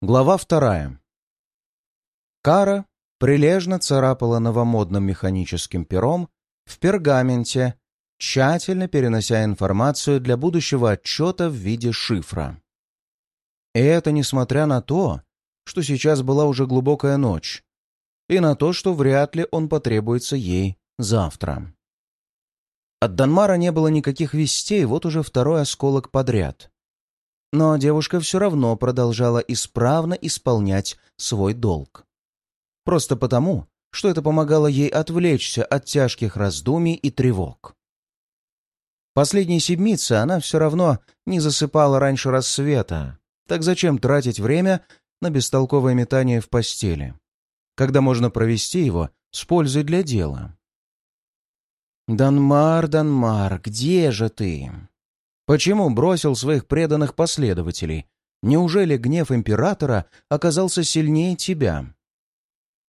Глава вторая. Кара прилежно царапала новомодным механическим пером в пергаменте, тщательно перенося информацию для будущего отчета в виде шифра. И это несмотря на то, что сейчас была уже глубокая ночь, и на то, что вряд ли он потребуется ей завтра. От Данмара не было никаких вестей, вот уже второй осколок подряд. Но девушка все равно продолжала исправно исполнять свой долг. Просто потому, что это помогало ей отвлечься от тяжких раздумий и тревог. Последние седмицы она все равно не засыпала раньше рассвета, так зачем тратить время на бестолковое метание в постели, когда можно провести его с пользой для дела? «Данмар, Данмар, где же ты?» Почему бросил своих преданных последователей? Неужели гнев императора оказался сильнее тебя?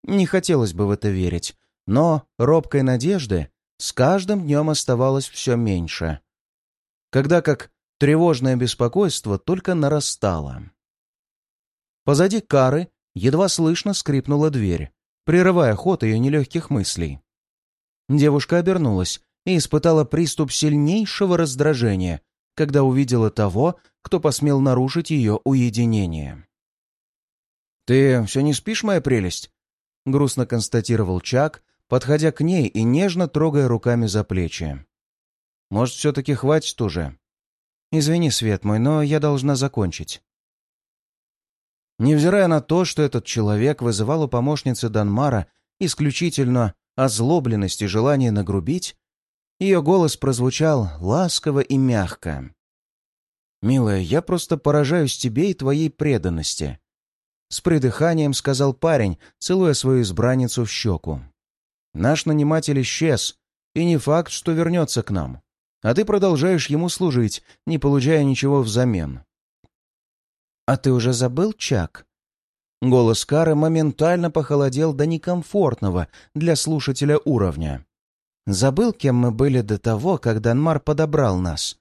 Не хотелось бы в это верить, но робкой надежды с каждым днем оставалось все меньше. Когда как тревожное беспокойство только нарастало. Позади Кары едва слышно скрипнула дверь, прерывая ход ее нелегких мыслей. Девушка обернулась и испытала приступ сильнейшего раздражения, когда увидела того, кто посмел нарушить ее уединение. «Ты все не спишь, моя прелесть?» — грустно констатировал Чак, подходя к ней и нежно трогая руками за плечи. «Может, все-таки хватит уже?» «Извини, Свет мой, но я должна закончить». Невзирая на то, что этот человек вызывал у помощницы Данмара исключительно озлобленность и желание нагрубить, ее голос прозвучал ласково и мягко. «Милая, я просто поражаюсь тебе и твоей преданности», — с придыханием сказал парень, целуя свою избранницу в щеку. «Наш наниматель исчез, и не факт, что вернется к нам. А ты продолжаешь ему служить, не получая ничего взамен». «А ты уже забыл, Чак?» Голос Кары моментально похолодел до некомфортного для слушателя уровня. Забыл, кем мы были до того, как Данмар подобрал нас.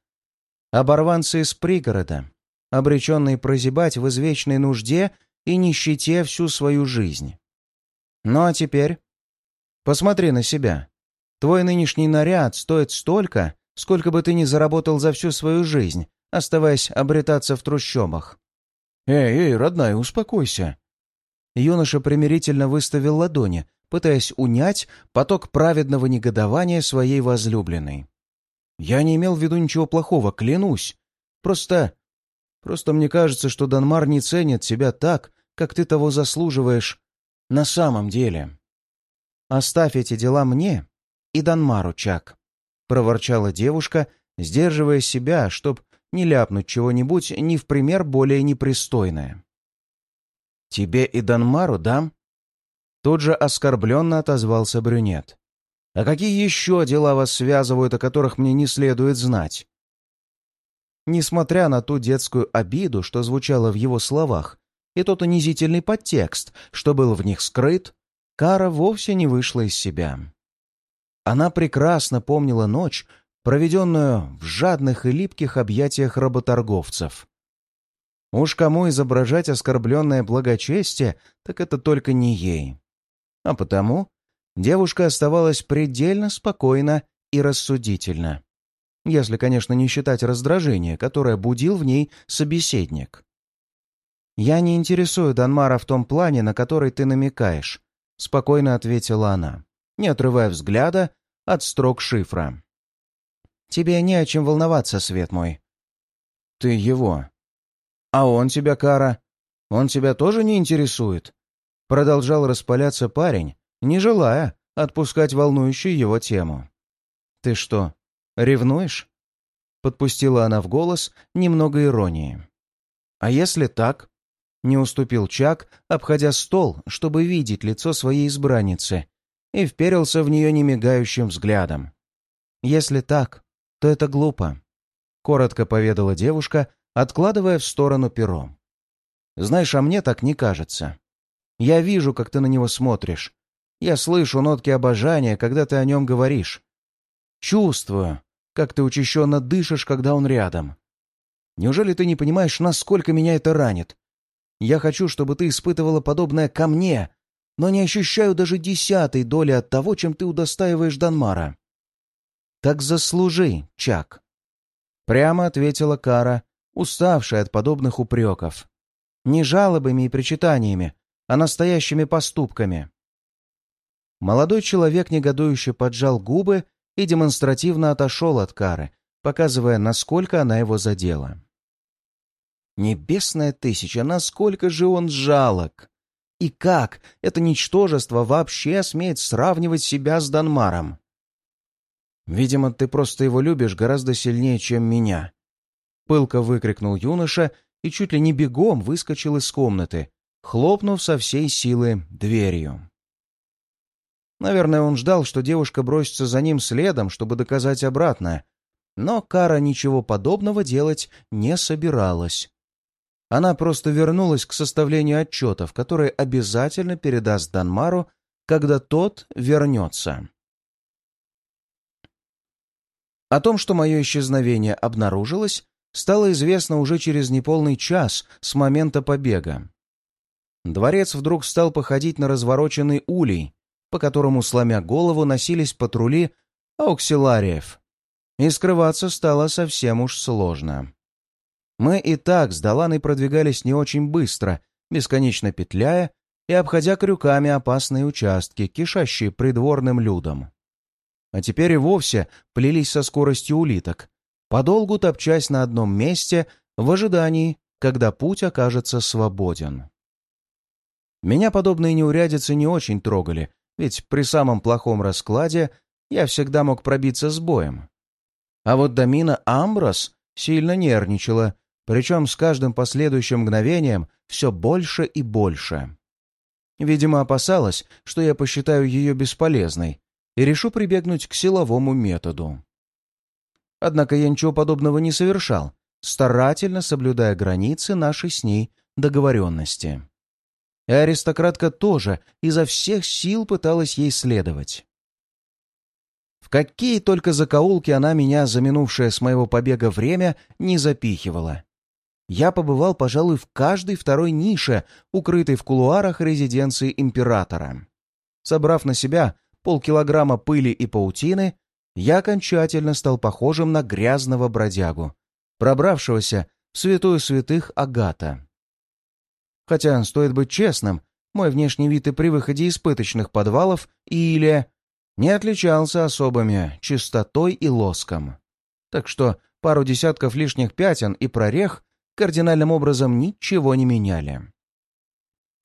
Оборванцы из пригорода, обреченные прозябать в извечной нужде и нищете всю свою жизнь. Ну а теперь? Посмотри на себя. Твой нынешний наряд стоит столько, сколько бы ты ни заработал за всю свою жизнь, оставаясь обретаться в трущобах. «Эй, эй, родная, успокойся!» Юноша примирительно выставил ладони, пытаясь унять поток праведного негодования своей возлюбленной. «Я не имел в виду ничего плохого, клянусь. Просто... Просто мне кажется, что Данмар не ценит тебя так, как ты того заслуживаешь на самом деле. Оставь эти дела мне и Данмару, Чак», — проворчала девушка, сдерживая себя, чтоб не ляпнуть чего-нибудь не в пример более непристойное. «Тебе и Данмару, да?» Тут же оскорбленно отозвался брюнет. «А какие еще дела вас связывают, о которых мне не следует знать?» Несмотря на ту детскую обиду, что звучало в его словах, и тот унизительный подтекст, что был в них скрыт, Кара вовсе не вышла из себя. Она прекрасно помнила ночь, проведенную в жадных и липких объятиях работорговцев. Уж кому изображать оскорбленное благочестие, так это только не ей а потому девушка оставалась предельно спокойна и рассудительна. Если, конечно, не считать раздражение, которое будил в ней собеседник. «Я не интересую Данмара в том плане, на который ты намекаешь», — спокойно ответила она, не отрывая взгляда от строк шифра. «Тебе не о чем волноваться, свет мой». «Ты его. А он тебя, Кара? Он тебя тоже не интересует?» Продолжал распаляться парень, не желая отпускать волнующую его тему. «Ты что, ревнуешь?» Подпустила она в голос немного иронии. «А если так?» Не уступил Чак, обходя стол, чтобы видеть лицо своей избранницы, и вперился в нее немигающим взглядом. «Если так, то это глупо», — коротко поведала девушка, откладывая в сторону перо. «Знаешь, а мне так не кажется. Я вижу, как ты на него смотришь. Я слышу нотки обожания, когда ты о нем говоришь. Чувствую, как ты учащенно дышишь, когда он рядом. Неужели ты не понимаешь, насколько меня это ранит? Я хочу, чтобы ты испытывала подобное ко мне, но не ощущаю даже десятой доли от того, чем ты удостаиваешь Данмара». «Так заслужи, Чак», — прямо ответила Кара, уставшая от подобных упреков. «Не жалобами и причитаниями, а настоящими поступками». Молодой человек негодующе поджал губы и демонстративно отошел от Кары, показывая, насколько она его задела. Небесная тысяча, насколько же он жалок! И как это ничтожество вообще смеет сравнивать себя с Данмаром? Видимо, ты просто его любишь гораздо сильнее, чем меня. Пылко выкрикнул юноша и чуть ли не бегом выскочил из комнаты, хлопнув со всей силы дверью. Наверное, он ждал, что девушка бросится за ним следом, чтобы доказать обратное, но Кара ничего подобного делать не собиралась. Она просто вернулась к составлению отчетов, которые обязательно передаст Данмару, когда тот вернется. О том, что мое исчезновение обнаружилось, стало известно уже через неполный час с момента побега. Дворец вдруг стал походить на развороченный улей, по которому, сломя голову, носились патрули ауксилариев. И скрываться стало совсем уж сложно. Мы и так с Даланой продвигались не очень быстро, бесконечно петляя и обходя крюками опасные участки, кишащие придворным людом. А теперь и вовсе плелись со скоростью улиток, подолгу топчась на одном месте в ожидании, когда путь окажется свободен. Меня подобные неурядицы не очень трогали, ведь при самом плохом раскладе я всегда мог пробиться с боем. А вот Дамина Амброс сильно нервничала причем с каждым последующим мгновением все больше и больше. Видимо, опасалась, что я посчитаю ее бесполезной и решу прибегнуть к силовому методу. Однако я ничего подобного не совершал, старательно соблюдая границы нашей с ней договоренности. И аристократка тоже изо всех сил пыталась ей следовать. В какие только закоулки она меня за минувшее с моего побега время не запихивала я побывал, пожалуй, в каждой второй нише, укрытой в кулуарах резиденции императора. Собрав на себя полкилограмма пыли и паутины, я окончательно стал похожим на грязного бродягу, пробравшегося в святую святых Агата. Хотя, стоит быть честным, мой внешний вид и при выходе из пыточных подвалов или не отличался особыми чистотой и лоском. Так что пару десятков лишних пятен и прорех кардинальным образом ничего не меняли.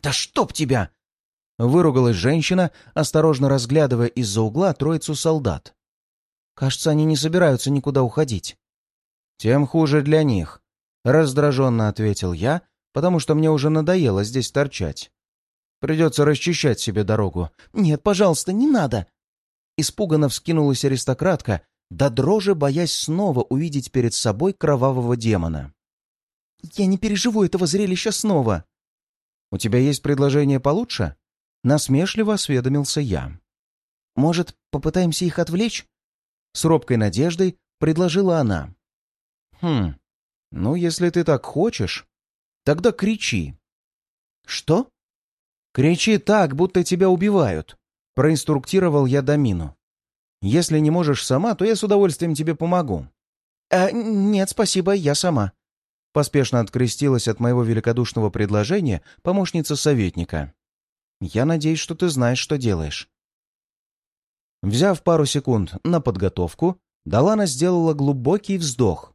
«Да чтоб тебя!» — выругалась женщина, осторожно разглядывая из-за угла троицу солдат. «Кажется, они не собираются никуда уходить». «Тем хуже для них», — раздраженно ответил я, потому что мне уже надоело здесь торчать. «Придется расчищать себе дорогу». «Нет, пожалуйста, не надо!» Испуганно вскинулась аристократка, до дрожи боясь снова увидеть перед собой кровавого демона. Я не переживу этого зрелища снова. У тебя есть предложение получше? Насмешливо осведомился я. Может, попытаемся их отвлечь? С робкой надеждой предложила она. Хм, ну, если ты так хочешь, тогда кричи. Что? Кричи так, будто тебя убивают, проинструктировал я Дамину. Если не можешь сама, то я с удовольствием тебе помогу. А, нет, спасибо, я сама. Поспешно открестилась от моего великодушного предложения помощница советника. «Я надеюсь, что ты знаешь, что делаешь». Взяв пару секунд на подготовку, Далана сделала глубокий вздох,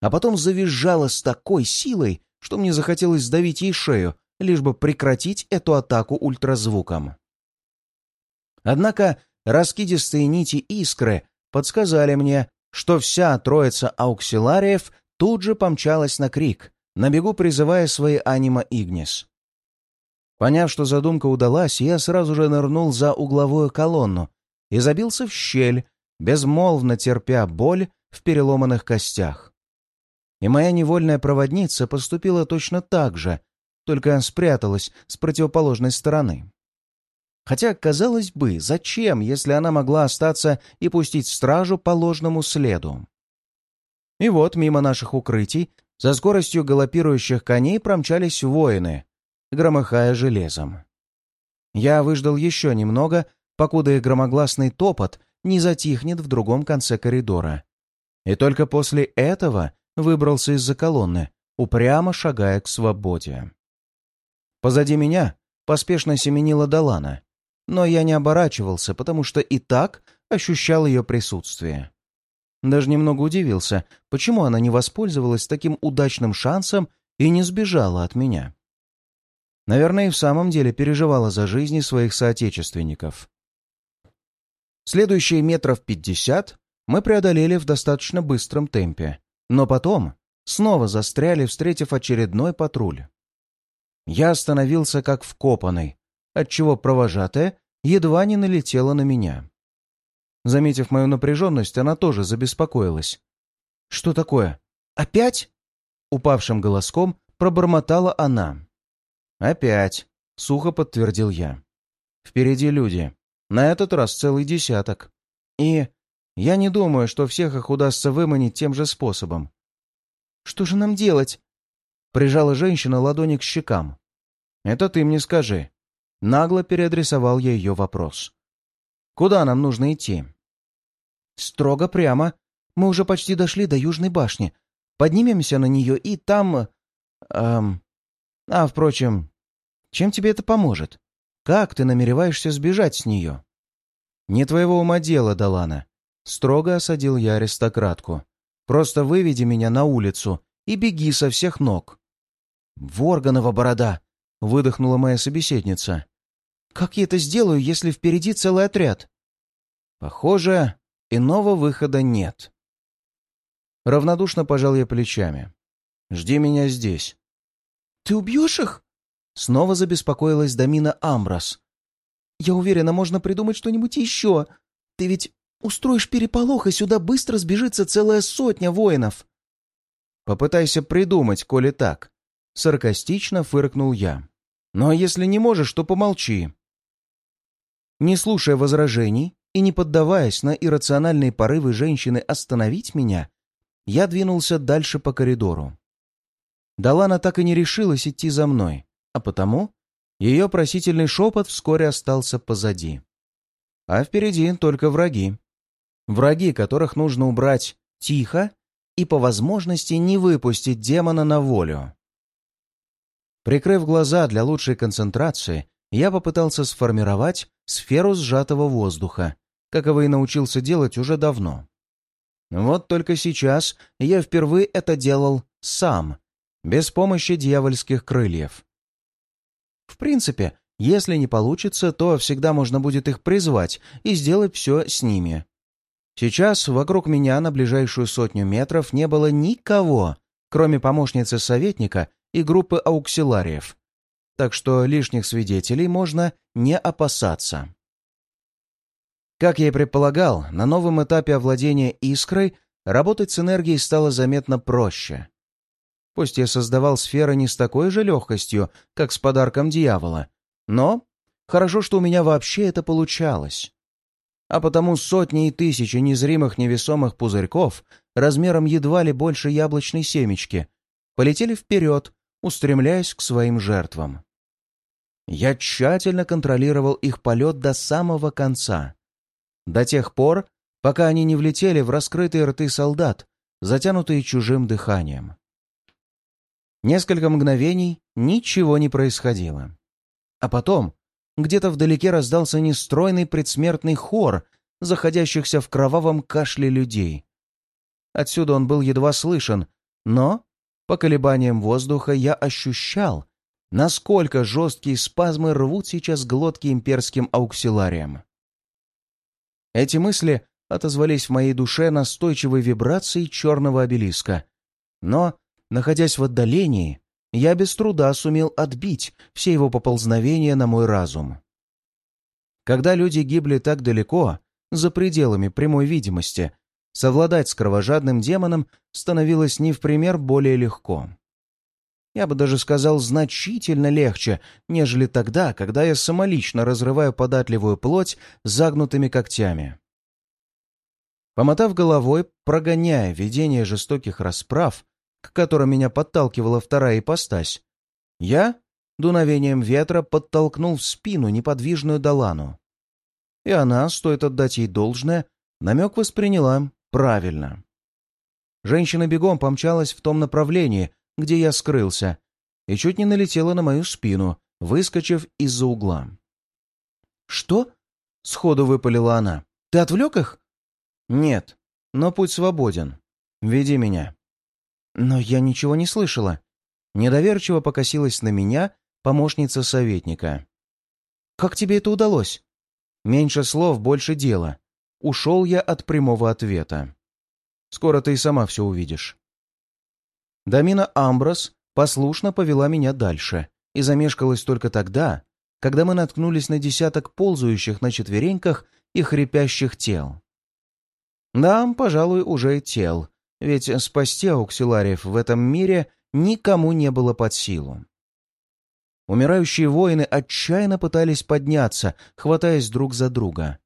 а потом завизжала с такой силой, что мне захотелось сдавить ей шею, лишь бы прекратить эту атаку ультразвуком. Однако раскидистые нити искры подсказали мне, что вся троица ауксилариев тут же помчалась на крик, на бегу призывая свои анима Игнис. Поняв, что задумка удалась, я сразу же нырнул за угловую колонну и забился в щель, безмолвно терпя боль в переломанных костях. И моя невольная проводница поступила точно так же, только спряталась с противоположной стороны. Хотя, казалось бы, зачем, если она могла остаться и пустить стражу по ложному следу? И вот мимо наших укрытий со скоростью галопирующих коней промчались воины, громыхая железом. Я выждал еще немного, покуда их громогласный топот не затихнет в другом конце коридора. И только после этого выбрался из-за колонны, упрямо шагая к свободе. Позади меня поспешно семенила Далана, но я не оборачивался, потому что и так ощущал ее присутствие. Даже немного удивился, почему она не воспользовалась таким удачным шансом и не сбежала от меня. Наверное, и в самом деле переживала за жизни своих соотечественников. Следующие метров пятьдесят мы преодолели в достаточно быстром темпе, но потом снова застряли, встретив очередной патруль. Я остановился как вкопанный, отчего провожатая едва не налетела на меня. Заметив мою напряженность, она тоже забеспокоилась. «Что такое? Опять?» Упавшим голоском пробормотала она. «Опять», — сухо подтвердил я. «Впереди люди. На этот раз целый десяток. И я не думаю, что всех их удастся выманить тем же способом». «Что же нам делать?» Прижала женщина ладони к щекам. «Это ты мне скажи». Нагло переадресовал я ее вопрос. «Куда нам нужно идти?» «Строго прямо. Мы уже почти дошли до Южной башни. Поднимемся на нее и там... Эм... А, впрочем, чем тебе это поможет? Как ты намереваешься сбежать с нее?» «Не твоего ума дело, Далана», — строго осадил я аристократку. «Просто выведи меня на улицу и беги со всех ног». «Ворганова борода!» — выдохнула моя собеседница. «Как я это сделаю, если впереди целый отряд?» «Похоже, Иного выхода нет. Равнодушно пожал я плечами. «Жди меня здесь». «Ты убьешь их?» Снова забеспокоилась Дамина Амброс. «Я уверена, можно придумать что-нибудь еще. Ты ведь устроишь переполох, и сюда быстро сбежится целая сотня воинов». «Попытайся придумать, коли так», — саркастично фыркнул я. «Ну а если не можешь, то помолчи». Не слушая возражений, и не поддаваясь на иррациональные порывы женщины остановить меня, я двинулся дальше по коридору. Далана так и не решилась идти за мной, а потому ее просительный шепот вскоре остался позади. А впереди только враги. Враги, которых нужно убрать тихо и по возможности не выпустить демона на волю. Прикрыв глаза для лучшей концентрации, я попытался сформировать сферу сжатого воздуха, каковы и научился делать уже давно. Вот только сейчас я впервые это делал сам, без помощи дьявольских крыльев. В принципе, если не получится, то всегда можно будет их призвать и сделать все с ними. Сейчас вокруг меня на ближайшую сотню метров не было никого, кроме помощницы советника и группы ауксилариев. Так что лишних свидетелей можно не опасаться. Как я и предполагал, на новом этапе овладения искрой работать с энергией стало заметно проще. Пусть я создавал сферы не с такой же легкостью, как с подарком дьявола, но хорошо, что у меня вообще это получалось. А потому сотни и тысячи незримых невесомых пузырьков размером едва ли больше яблочной семечки полетели вперед, устремляясь к своим жертвам. Я тщательно контролировал их полет до самого конца, до тех пор, пока они не влетели в раскрытые рты солдат, затянутые чужим дыханием. Несколько мгновений ничего не происходило. А потом где-то вдалеке раздался нестройный предсмертный хор заходящихся в кровавом кашле людей. Отсюда он был едва слышен, но по колебаниям воздуха я ощущал, насколько жесткие спазмы рвут сейчас глотки имперским ауксилариям. Эти мысли отозвались в моей душе настойчивой вибрацией черного обелиска. Но, находясь в отдалении, я без труда сумел отбить все его поползновения на мой разум. Когда люди гибли так далеко, за пределами прямой видимости, совладать с кровожадным демоном становилось не в пример более легко. Я бы даже сказал, значительно легче, нежели тогда, когда я самолично разрываю податливую плоть загнутыми когтями. Помотав головой, прогоняя видение жестоких расправ, к которым меня подталкивала вторая ипостась, я дуновением ветра подтолкнул в спину неподвижную Далану. И она, стоит отдать ей должное, намек восприняла правильно. Женщина бегом помчалась в том направлении, где я скрылся, и чуть не налетела на мою спину, выскочив из-за угла. «Что?» — сходу выпалила она. «Ты отвлек их?» «Нет, но путь свободен. Веди меня». «Но я ничего не слышала». Недоверчиво покосилась на меня помощница советника. «Как тебе это удалось?» «Меньше слов, больше дела. Ушел я от прямого ответа. Скоро ты и сама все увидишь». Дамина Амброс послушно повела меня дальше и замешкалась только тогда, когда мы наткнулись на десяток ползающих на четвереньках и хрипящих тел. Да, пожалуй, уже тел, ведь спасти ауксилариев в этом мире никому не было под силу. Умирающие воины отчаянно пытались подняться, хватаясь друг за друга.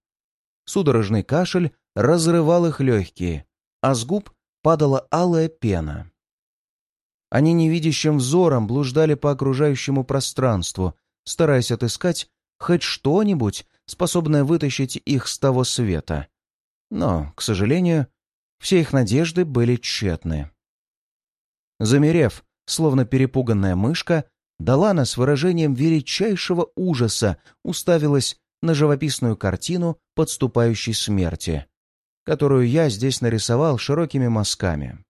Судорожный кашель разрывал их легкие, а с губ падала алая пена. Они невидящим взором блуждали по окружающему пространству, стараясь отыскать хоть что-нибудь, способное вытащить их с того света. Но, к сожалению, все их надежды были тщетны. Замерев, словно перепуганная мышка, Далана с выражением величайшего ужаса уставилась на живописную картину подступающей смерти, которую я здесь нарисовал широкими мазками.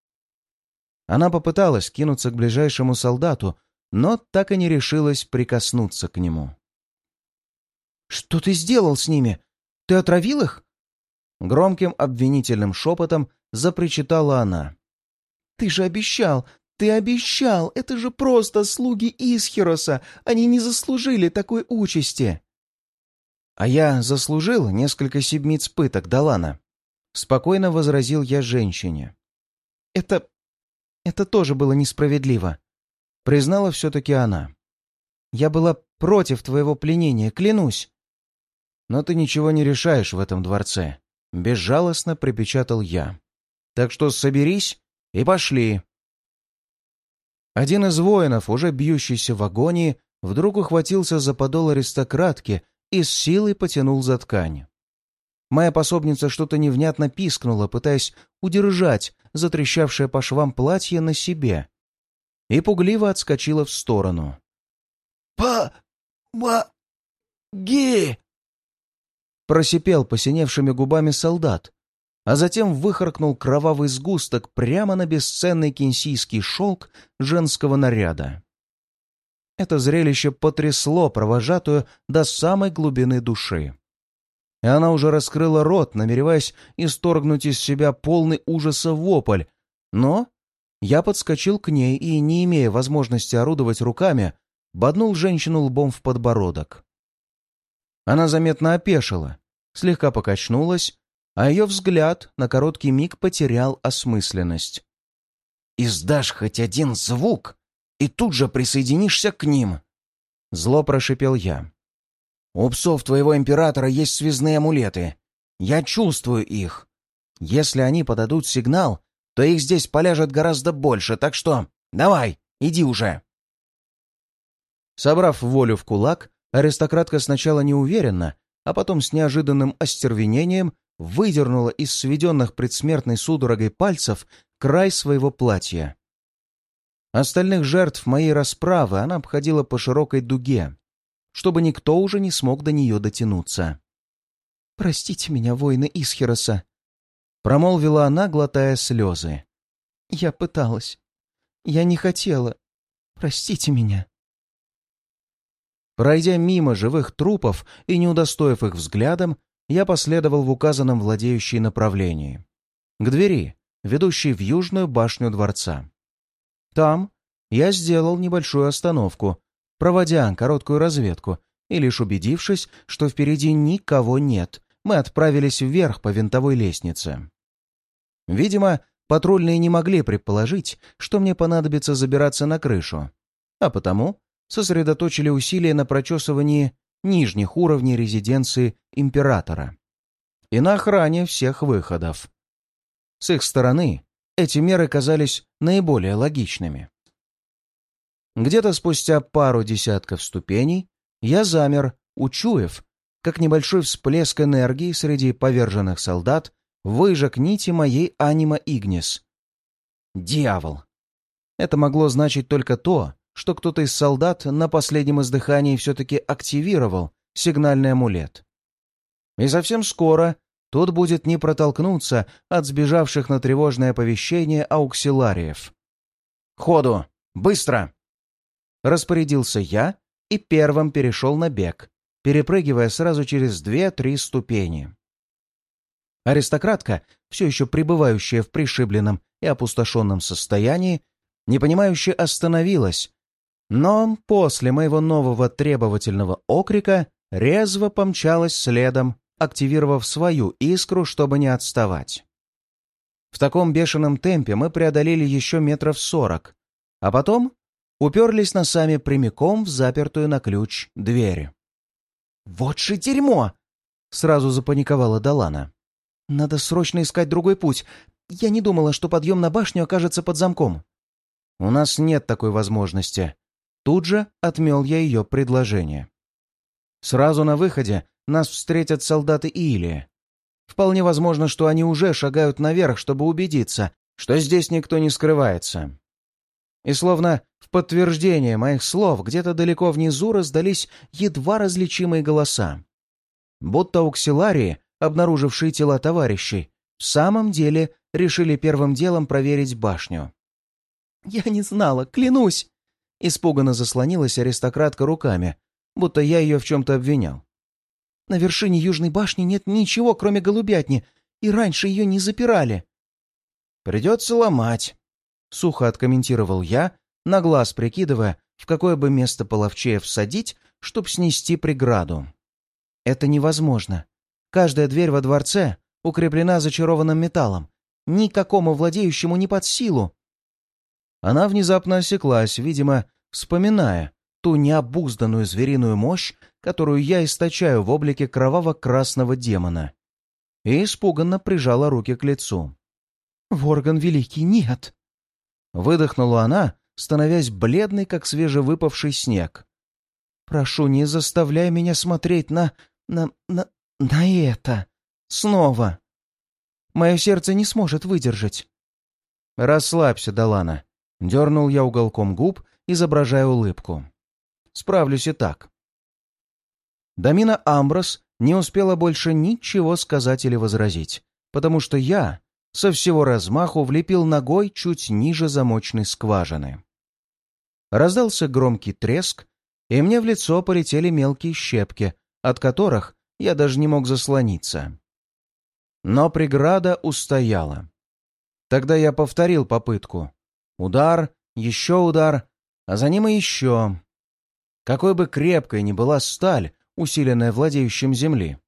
Она попыталась кинуться к ближайшему солдату, но так и не решилась прикоснуться к нему. «Что ты сделал с ними? Ты отравил их?» Громким обвинительным шепотом запричитала она. «Ты же обещал! Ты обещал! Это же просто слуги Исхироса! Они не заслужили такой участи!» «А я заслужил несколько седмиц пыток, Далана», — спокойно возразил я женщине. «Это... это тоже было несправедливо», — признала все-таки она. «Я была против твоего пленения, клянусь». «Но ты ничего не решаешь в этом дворце», — безжалостно припечатал я. «Так что соберись и пошли». Один из воинов, уже бьющийся в агонии, вдруг ухватился за подол аристократки и с силой потянул за ткань. Моя пособница что-то невнятно пискнула, пытаясь удержать затрещавшее по швам платье на себе, и пугливо отскочила в сторону. «По-ма-ги!» Просипел посиневшими губами солдат, а затем выхаркнул кровавый сгусток прямо на бесценный кинсийский шелк женского наряда. Это зрелище потрясло провожатую до самой глубины души. И она уже раскрыла рот, намереваясь исторгнуть из себя полный ужаса вопль, но я подскочил к ней и, не имея возможности орудовать руками, боднул женщину лбом в подбородок. Она заметно опешила, слегка покачнулась, а ее взгляд на короткий миг потерял осмысленность. «Издашь хоть один звук, и тут же присоединишься к ним!» Зло прошипел я. «У псов твоего императора есть связные амулеты. Я чувствую их. Если они подадут сигнал, то их здесь поляжет гораздо больше, так что давай, иди уже!» Собрав волю в кулак, Аристократка сначала неуверенно, а потом с неожиданным остервенением выдернула из сведенных предсмертной судорогой пальцев край своего платья. Остальных жертв моей расправы она обходила по широкой дуге, чтобы никто уже не смог до нее дотянуться. «Простите меня, воины Исхироса», — промолвила она, глотая слезы. «Я пыталась. Я не хотела. Простите меня». Пройдя мимо живых трупов и не удостоив их взглядом, я последовал в указанном владеющей направлении. К двери, ведущей в южную башню дворца. Там я сделал небольшую остановку, проводя короткую разведку, и лишь убедившись, что впереди никого нет, мы отправились вверх по винтовой лестнице. Видимо, патрульные не могли предположить, что мне понадобится забираться на крышу, а потому сосредоточили усилия на прочесывании нижних уровней резиденции императора и на охране всех выходов. С их стороны эти меры казались наиболее логичными. Где-то спустя пару десятков ступеней я замер, учуяв, как небольшой всплеск энергии среди поверженных солдат выжег нити моей анима Игнис. Дьявол! Это могло значить только то, что кто-то из солдат на последнем издыхании все-таки активировал сигнальный амулет. И совсем скоро тут будет не протолкнуться от сбежавших на тревожное оповещение ауксилариев. «Ходу! Быстро!» Распорядился я и первым перешел на бег, перепрыгивая сразу через две-три ступени. Аристократка, все еще пребывающая в пришибленном и опустошенном состоянии, непонимающе остановилась, но после моего нового требовательного окрика резво помчалась следом, активировав свою искру, чтобы не отставать. В таком бешеном темпе мы преодолели еще метров сорок, а потом уперлись носами прямиком в запертую на ключ дверь. «Вот же дерьмо!» — сразу запаниковала Далана. «Надо срочно искать другой путь. Я не думала, что подъем на башню окажется под замком». «У нас нет такой возможности». Тут же отмел я ее предложение. Сразу на выходе нас встретят солдаты Илии. Вполне возможно, что они уже шагают наверх, чтобы убедиться, что здесь никто не скрывается. И словно в подтверждение моих слов где-то далеко внизу раздались едва различимые голоса. Будто ауксиларии, обнаружившие тела товарищей, в самом деле решили первым делом проверить башню. «Я не знала, клянусь!» Испуганно заслонилась аристократка руками, будто я ее в чем-то обвинял. «На вершине Южной башни нет ничего, кроме голубятни, и раньше ее не запирали». «Придется ломать», — сухо откомментировал я, на глаз прикидывая, в какое бы место половчее всадить, чтоб снести преграду. «Это невозможно. Каждая дверь во дворце укреплена зачарованным металлом. Никакому владеющему не под силу». Она внезапно осеклась, видимо, вспоминая ту необузданную звериную мощь, которую я источаю в облике кроваво-красного демона, и испуганно прижала руки к лицу. «Ворган Великий, нет!» Выдохнула она, становясь бледной, как свежевыпавший снег. «Прошу, не заставляй меня смотреть на... на... на... на это. Снова. Мое сердце не сможет выдержать». «Расслабься, Далана», — дернул я уголком губ, изображая улыбку. «Справлюсь и так». Дамина Амброс не успела больше ничего сказать или возразить, потому что я со всего размаху влепил ногой чуть ниже замочной скважины. Раздался громкий треск, и мне в лицо полетели мелкие щепки, от которых я даже не мог заслониться. Но преграда устояла. Тогда я повторил попытку. Удар, еще удар, а за ним и еще. Какой бы крепкой ни была сталь, усиленная владеющим земли,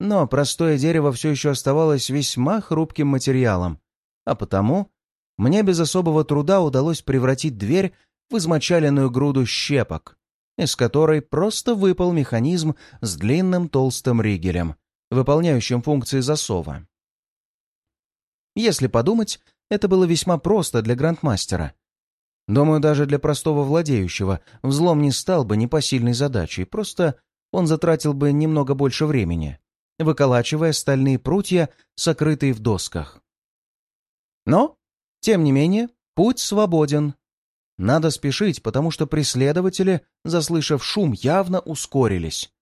но простое дерево все еще оставалось весьма хрупким материалом, а потому мне без особого труда удалось превратить дверь в измочаленную груду щепок, из которой просто выпал механизм с длинным толстым ригелем, выполняющим функции засова. Если подумать, это было весьма просто для грандмастера. Думаю, даже для простого владеющего взлом не стал бы непосильной задачей, просто он затратил бы немного больше времени выколачивая стальные прутья, сокрытые в досках. Но, тем не менее, путь свободен. Надо спешить, потому что преследователи, заслышав шум, явно ускорились.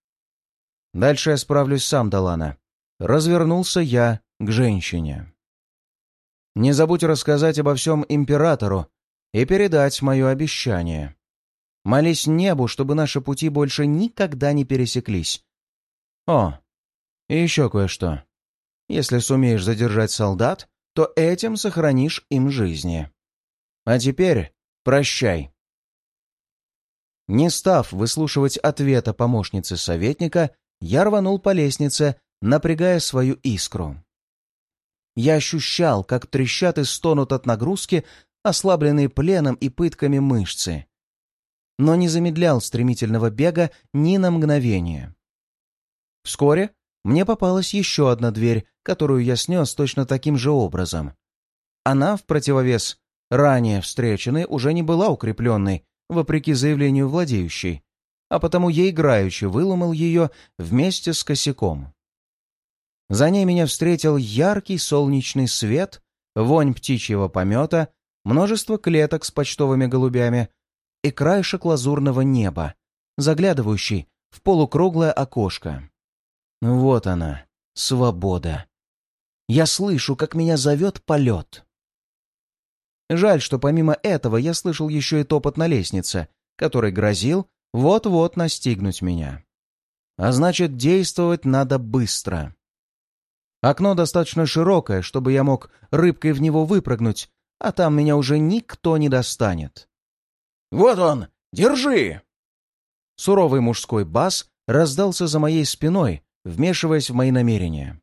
Дальше я справлюсь сам, Далана. Развернулся я к женщине. Не забудь рассказать обо всем императору и передать мое обещание. Молись небу, чтобы наши пути больше никогда не пересеклись. О, и еще кое-что. Если сумеешь задержать солдат, то этим сохранишь им жизни. А теперь прощай. Не став выслушивать ответа помощницы советника, я рванул по лестнице, напрягая свою искру. Я ощущал, как трещат и стонут от нагрузки, ослабленные пленом и пытками мышцы. Но не замедлял стремительного бега ни на мгновение. Вскоре мне попалась еще одна дверь, которую я снес точно таким же образом. Она, в противовес ранее встреченной, уже не была укрепленной вопреки заявлению владеющей, а потому я играючи выломал ее вместе с косяком. За ней меня встретил яркий солнечный свет, вонь птичьего помета, множество клеток с почтовыми голубями и краешек лазурного неба, заглядывающий в полукруглое окошко. Вот она, свобода. Я слышу, как меня зовет полет. Жаль, что помимо этого я слышал еще и топот на лестнице, который грозил вот-вот настигнуть меня. А значит, действовать надо быстро. Окно достаточно широкое, чтобы я мог рыбкой в него выпрыгнуть, а там меня уже никто не достанет. «Вот он! Держи!» Суровый мужской бас раздался за моей спиной, вмешиваясь в мои намерения.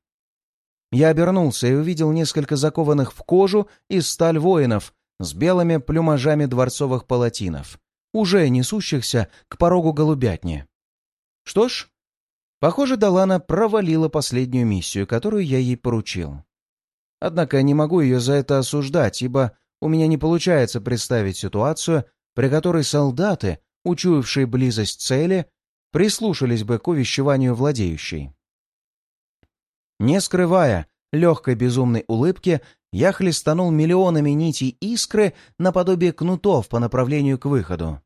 Я обернулся и увидел несколько закованных в кожу и сталь воинов с белыми плюмажами дворцовых палатинов, уже несущихся к порогу голубятни. Что ж, похоже, Далана провалила последнюю миссию, которую я ей поручил. Однако не могу ее за это осуждать, ибо у меня не получается представить ситуацию, при которой солдаты, учуявшие близость цели, прислушались бы к увещеванию владеющей. Не скрывая легкой безумной улыбки, я хлестанул миллионами нитей искры наподобие кнутов по направлению к выходу.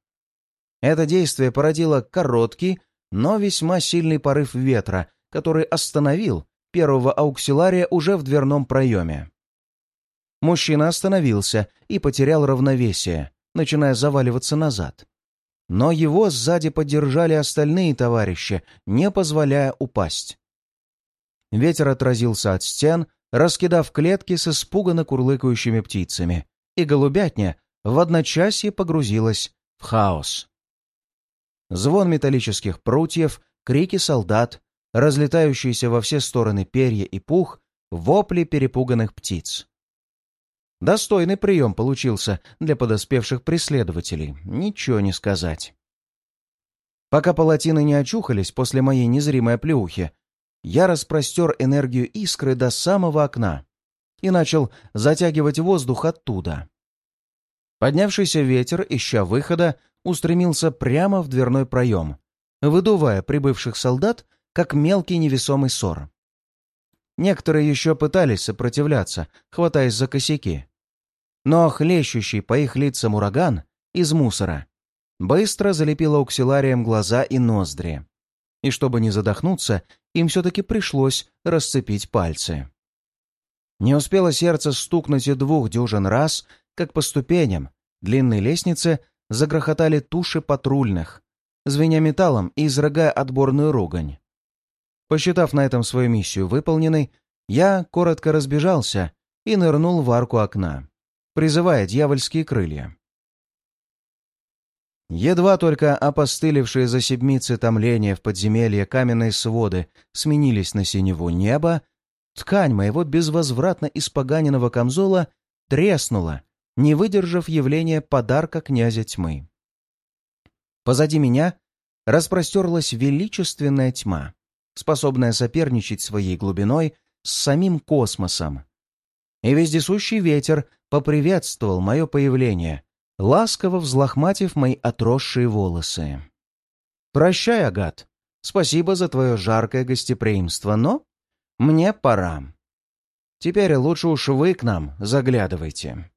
Это действие породило короткий, но весьма сильный порыв ветра, который остановил первого ауксилария уже в дверном проеме. Мужчина остановился и потерял равновесие, начиная заваливаться назад. Но его сзади поддержали остальные товарищи, не позволяя упасть. Ветер отразился от стен, раскидав клетки с испуганно курлыкающими птицами, и голубятня в одночасье погрузилась в хаос. Звон металлических прутьев, крики солдат, разлетающиеся во все стороны перья и пух, вопли перепуганных птиц. Достойный прием получился для подоспевших преследователей, ничего не сказать. Пока палатины не очухались после моей незримой плюхи, я распростер энергию искры до самого окна и начал затягивать воздух оттуда. Поднявшийся ветер, ища выхода, устремился прямо в дверной проем, выдувая прибывших солдат, как мелкий невесомый ссор. Некоторые еще пытались сопротивляться, хватаясь за косяки. Но хлещущий по их лицам ураган из мусора быстро залепил ауксиларием глаза и ноздри. И чтобы не задохнуться, им все-таки пришлось расцепить пальцы. Не успело сердце стукнуть и двух дюжин раз, как по ступеням длинной лестницы загрохотали туши патрульных, звеня металлом и изрыгая отборную ругань. Посчитав на этом свою миссию выполненной, я коротко разбежался и нырнул в арку окна, призывая дьявольские крылья. Едва только опостылевшие за седмицы томления в подземелье каменные своды сменились на синеву неба, ткань моего безвозвратно испоганенного камзола треснула, не выдержав явления подарка князя тьмы. Позади меня распростерлась величественная тьма, способная соперничать своей глубиной с самим космосом. И вездесущий ветер поприветствовал мое появление, ласково взлохматив мои отросшие волосы. «Прощай, Агат. Спасибо за твое жаркое гостеприимство, но мне пора. Теперь лучше уж вы к нам заглядывайте».